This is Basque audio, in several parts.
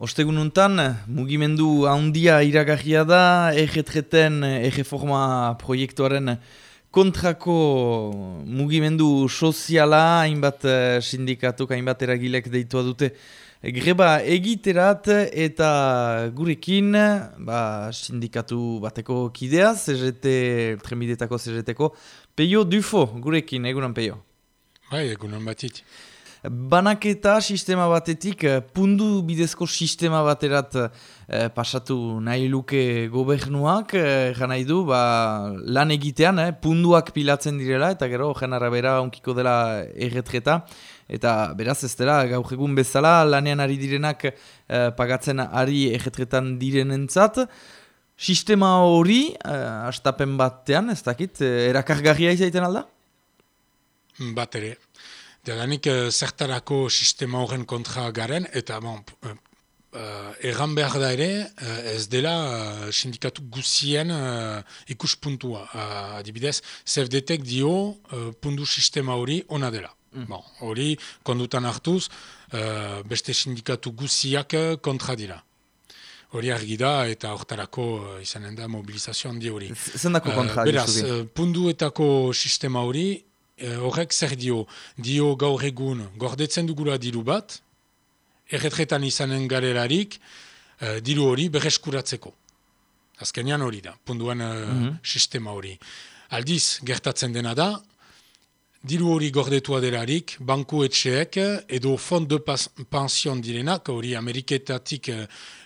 Ostegun untan, mugimendu handia iragarria da, egetreten, egeforma proiektuaren kontrako mugimendu soziala, hainbat eh, sindikatuk, hainbat eragilek deitua dute greba egiterat eta gurekin ba, sindikatu bateko kidea, CGT, tremidetako CGT-ko, Peio Dufo, gurekin, egunan Peio. Bai, egunan batit banaketa sistema batetik eh, pundu bidezko sistema baterat eh, pasatu nahi luke gobernuak eh, nahi du ba, lan egitean eh, punduak pilatzen direla eta gero jen arabera onkiko dela erretreta eta beraz ez dela gaur egun bezala lanean ari direnak eh, pagatzen ari erretretan direnentzat sistema hori eh, astapen batean ez dakit eh, erakargarria izaiten alda? Bat ere. Jadanik uh, zertarako sistema horren kontra garen, eta bon, uh, erran behar da ere, ez dela uh, sindikatu guzien uh, ikuspuntua. Uh, adibidez, zefdetek dio uh, pundu sistema hori ona dela. Mm. Bon, hori kondutan hartuz, uh, beste sindikatu guziak kontra dira. Hori argi da eta hortarako uh, izanen da mobilizazio handi hori. Zendako kontra? Uh, beraz, uh, punduetako sistema hori Eh, horrek zer dio, dio gaur egun gordetzen dugula diru bat, erretretan izanen garelarik, uh, diru hori berreskuratzeko. Azkenean hori da, punduan uh, sistema hori. Aldiz, gertatzen dena da, diru hori gordetua delarik, banku etxeek edo fond de pension direnak, hori Ameriketatik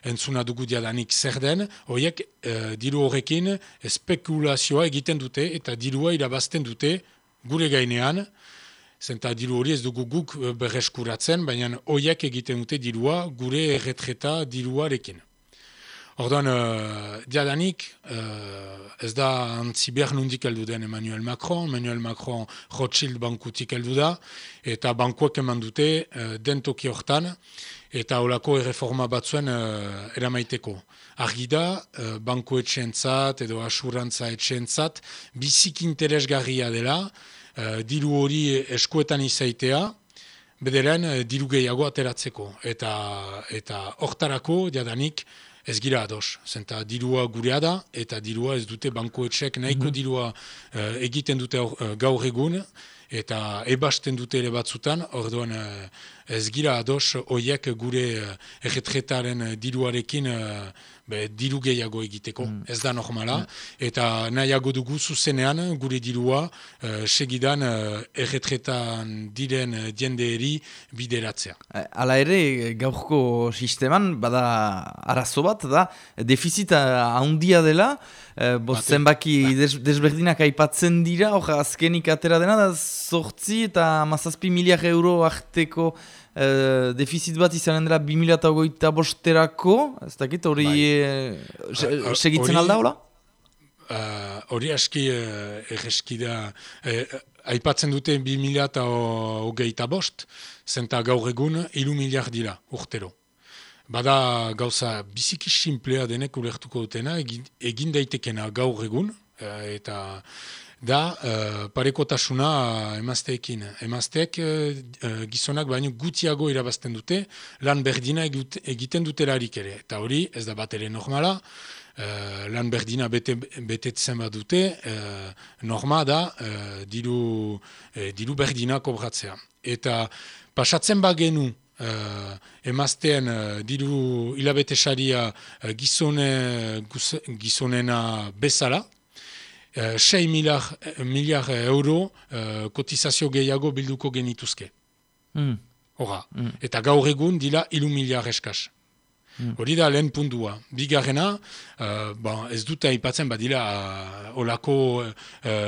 entzuna dugu diadanik zer den, horiek uh, diru horrekin espekulazioa egiten dute eta dirua irabazten dute gure gainean, zenta diru hori ez dugu guk eh, berreskuratzen, baina hoiak egiten dute dirua gure erretreta diruarekin. Orduan, uh, diadanik, uh, ez da antzi behar nundik heldu den Emmanuel Macron, Emmanuel Macron Rothschild bankutik heldu da, eta bankuak eman dute uh, dentoki hortan, eta holako erreforma batzuen uh, eramaiteko. Argi da, uh, banku etxentzat edo asurantza etxentzat, bizik interesgarria dela, uh, diru hori eskuetan izaitea, bederen uh, diru gehiago ateratzeko. Eta eta hortarako, jadanik, ez gira ados. Zenta dirua gurea da, eta dirua ez dute bankoetxek nahiko mm dirua uh, egiten dute uh, gaur egun, eta ebasten dute ere batzutan, orduan ez gira ados oiek gure uh, erretretaren diruarekin be, diru gehiago egiteko, mm. ez da normala, mm. eta nahiago dugu zuzenean gure dirua uh, segidan uh, erretretan diren diendeeri bideratzea. Hala ere, gaurko sisteman, bada arazo bat, da, defizita handia dela, uh, zenbaki des, desberdinak aipatzen dira, hor azkenik atera dena, da sortzi eta mazazpi miliar euro arteko Uh, defizit bat izanen dela 2008 bosterako, ez dakit, hori bai. uh, segitzen alda, hola? Hori uh, aski uh, egeski da, aipatzen dute 2008 bost, zenta gaur egun ilu miliar dira, urtero. Bada gauza biziki simplea denek ulertuko dutena, egin, egin daitekena gaur egun, eta da uh, parekotasuna emazteekin. Emazteek uh, gizonak baino gutiago irabazten dute, lan berdina egiten dutelarik ere. Eta hori ez da bat ere normala, uh, lan berdina bete, betetzen bat dute, uh, norma da uh, diru, uh, diru berdina kobratzea. Eta pasatzen bagenu Uh, emazten uh, diru hilabete saria uh, gizone, gizonena bezala, 6 eh, miliar, euro uh, kotizazio gehiago bilduko genituzke. Mm. Mm. Eta gaur egun dila ilu miliar eskaz. Mm. Hori da lehen puntua. Bigarrena, uh, bon, ez dute aipatzen badila uh, olako uh,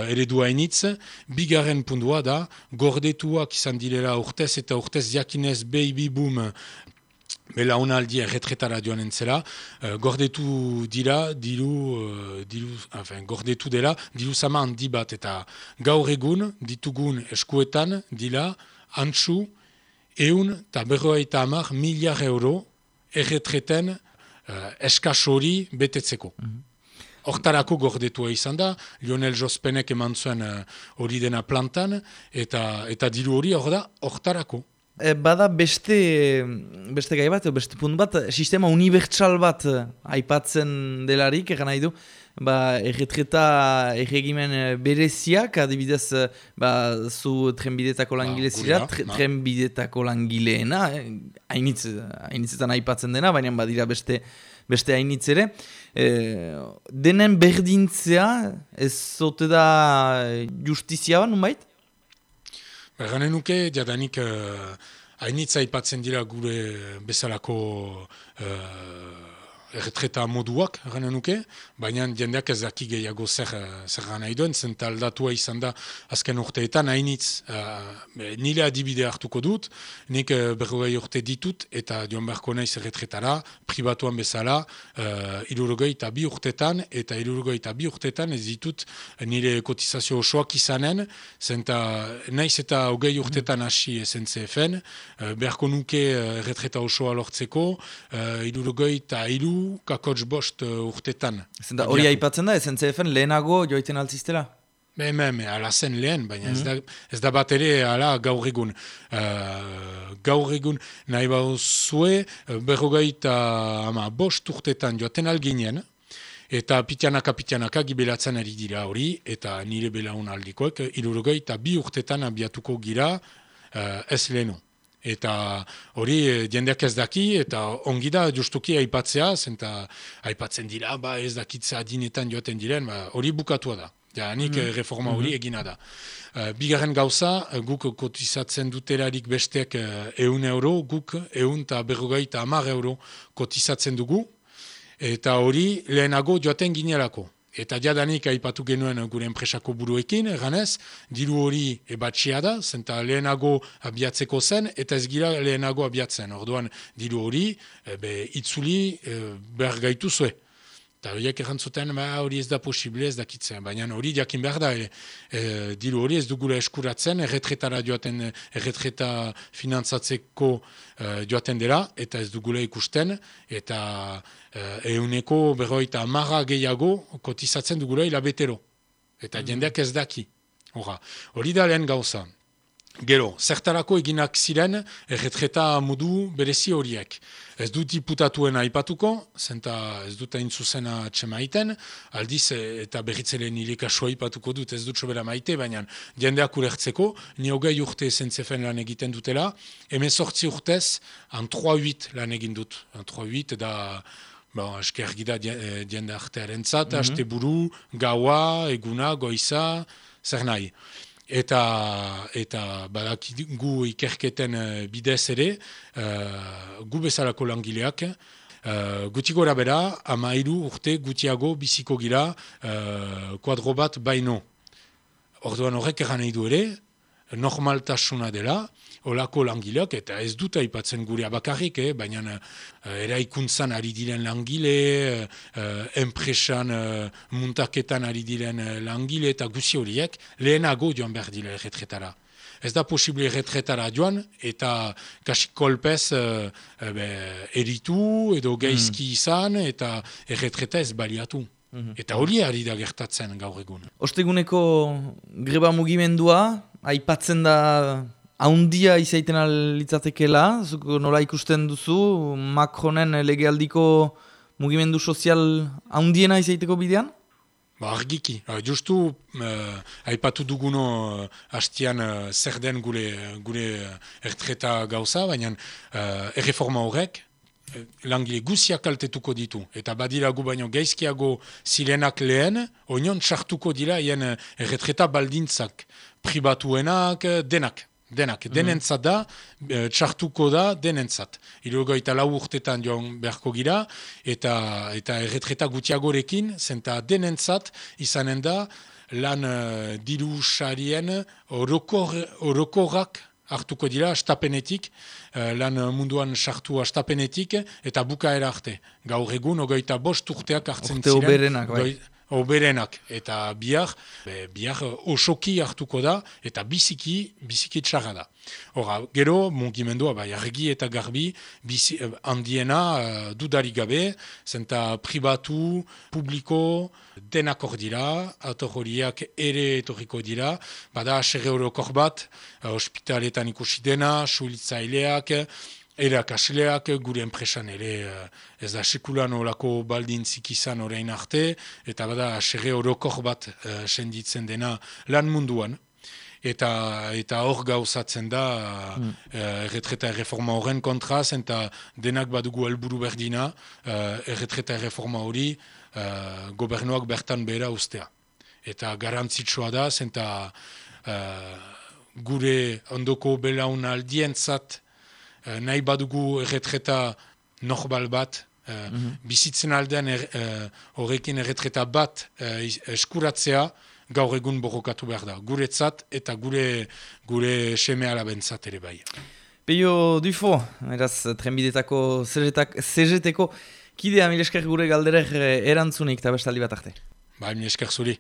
eredua initz, bigarren puntua da, gordetuak izan direla urtez eta urtez jakinez baby boom Bela hona aldi erretretara joan entzela, uh, gordetu dira, diru, uh, diru, enfin, gordetu dela, diru sama handi bat, eta gaur egun, ditugun eskuetan, dila, antxu, eun, eta berroa eta amar, miliar euro, erretreten uh, eskasori betetzeko. Hortarako mm -hmm. gordetua izan da, Lionel Jospenek eman zuen hori dena plantan, eta, eta diru hori hor da, hortarako. E, bada beste, beste gai bat, beste punt bat, sistema unibertsal bat aipatzen delarik, egan nahi du, ba, erretreta erregimen eh, bereziak, adibidez, eh, ba, zu trenbidetako ba, langile zira, ba. trenbidetako langileena, eh, hainitz, hainitzetan aipatzen dena, baina badira beste beste hainitz ere. denen berdintzea, ez zote da justizia ban, unbait? Erranen nuke, jadanik hainitza aipatzen dira gure bezalako erretreta moduak, gana nuke, baina jendeak ez daki gehiago zer, zer gana iduen, zenta aldatua izan da azken urteetan, hainitz uh, nile adibide hartuko dut, nik uh, berrogei urte ditut, eta joan beharko naiz erretretara, pribatuan bezala, uh, irurogei eta bi urtetan, eta irurogei eta bi urtetan ez ditut nire kotizazio osoak izanen, zenta naiz eta hogei urtetan hasi SNCF-en, uh, beharko nuke erretreta osoa lortzeko, uh, irurogei eta iru kakots bost uh, urtetan. Zenda hori aipatzen da, SNCF-en lehenago joiten altziztela? Me, me, me, ala zen lehen, baina ez, da, mhm. ez da bat ere ala gaur egun. Uh, gaur egun nahi bau zue, uh, berrogeita ama, bost urtetan joaten alginen, eta pitianaka pitianaka gibelatzen ari dira hori, eta nire belaun aldikoek, irurogeita bi urtetan abiatuko gira uh, ez lehenu. Eta hori eh, jendeak ez daki, eta ongi da justuki aipatzea, zenta aipatzen dira, ba ez dakitza adinetan joaten diren, ba, hori bukatua da. Ja, nik mm. reforma hori mm egina da. Uh, bigarren gauza, guk kotizatzen dutelarik besteak uh, eun euro, guk eun eta berrogei eta amar euro kotizatzen dugu, eta hori lehenago joaten ginealako. Eta jadanik aipatu genuen gure enpresako buruekin, ganez, diru hori ebatxia da, zenta lehenago abiatzeko zen, eta ez gira lehenago abiatzen. Orduan, diru hori, ebe, itzuli e, behar gaitu zue. Eta horiek errantzuten, ba, hori ez da posible ez dakitzen, baina hori jakin behar da, e, e, diru hori ez dugula eskuratzen, erretretara joaten, erretreta finantzatzeko e, joaten dela, eta ez dugula ikusten, eta euneko berroita marra gehiago kotizatzen dugula hilabetero. Eta mm. jendeak ez daki. Hori da lehen gauza. Gero, zertarako eginak ziren erretreta modu berezi horiek. Ez dut iputatuen aipatuko, zenta ez dut hain zuzena txemaiten, aldiz eta berritzele nire kasua aipatuko dut ez dut sobera maite, baina jendeak urertzeko, ni hogei urte zentzefen lan egiten dutela, hemen sortzi urtez, an 3-8 lan egin dut. An 3-8 da... Bon, eske argida jende artearen zat, mm -hmm. buru, gaua, eguna, goiza, zer nahi eta eta badakigu ikerketen uh, bidez ere uh, gu bezalako langileak uh, guti gora bera amairu urte gutiago biziko gira uh, kuadro bat baino. Orduan horrek eran nahi du ere normaltasuna dela olako langileak, eta ez dut aipatzen gure abakarrik, eh, baina uh, eraikuntzan ari diren langile, uh, enpresan uh, muntaketan ari diren langile, eta guzi horiek lehenago joan behar dira erretretara. Ez da posible erretretara joan, eta kasik kolpez uh, eritu edo geizki mm. izan, eta erretreta ez baliatu. Mhm. Eta hori ari da gertatzen gaur egun. Osteguneko greba mugimendua, aipatzen da haundia izaiten alitzatekela, nola ikusten duzu, Macronen legealdiko mugimendu sozial haundiena izaiteko bidean? Ba, argiki. Uh, justu, uh, aipatu duguno uh, hastian uh, zer den gure, gure ertreta gauza, baina uh, erreforma horrek, langile guziak kaltetuko ditu. Eta badira gu baino geizkiago zilenak lehen, onion txartuko dira hien erretreta baldintzak. Pribatuenak, denak. Denak, mm. denentzat da, e, txartuko da, denentzat. Irugo eta lau urtetan joan beharko gira, eta, eta erretreta gutiagorekin, zenta denentzat izanen da, lan uh, diru sarien orokorrak hartuko dira, astapenetik, uh, lan munduan sartu astapenetik, eta bukaera arte. Gaur egun, ogoita bost urteak hartzen ziren. Urte oberenak, bai. Oberenak eta biak, biak osoki hartuko da eta biziki, biziki txarra da. Hora, gero, mungimendua, bai, argi eta garbi, bizi, eh, handiena uh, dudarik gabe, zenta pribatu, publiko, denak hor dira, horiak ere etorriko dira, bada, aserre horokor bat, uh, ospitaletan ikusi dena, suilitzaileak, Erakasleak gure enpresan ere eh, ez da sekulan olako baldintzik izan orain arte, eta bada aserre orokor bat uh, senditzen dena lan munduan. Eta, eta hor gauzatzen da mm. uh, erretreta erreforma horren kontraz, eta denak badugu helburu berdina uh, erretreta erreforma hori uh, gobernuak bertan bera ustea. Eta garantzitsua da, zenta uh, gure ondoko belaun aldientzat Eh, nahi badugu erretreta norbal bat, uh, bizitzen aldean er, uh, horrekin erretreta bat eskuratzea, gaur egun borrokatu behar da. Guretzat eta gure gure seme alabentzat ere bai. Peio Dufo, eraz trenbidetako CGT-ko, kidea milesker gure galderek erantzunik eta bestaldi bat arte. Bai, milesker zuri.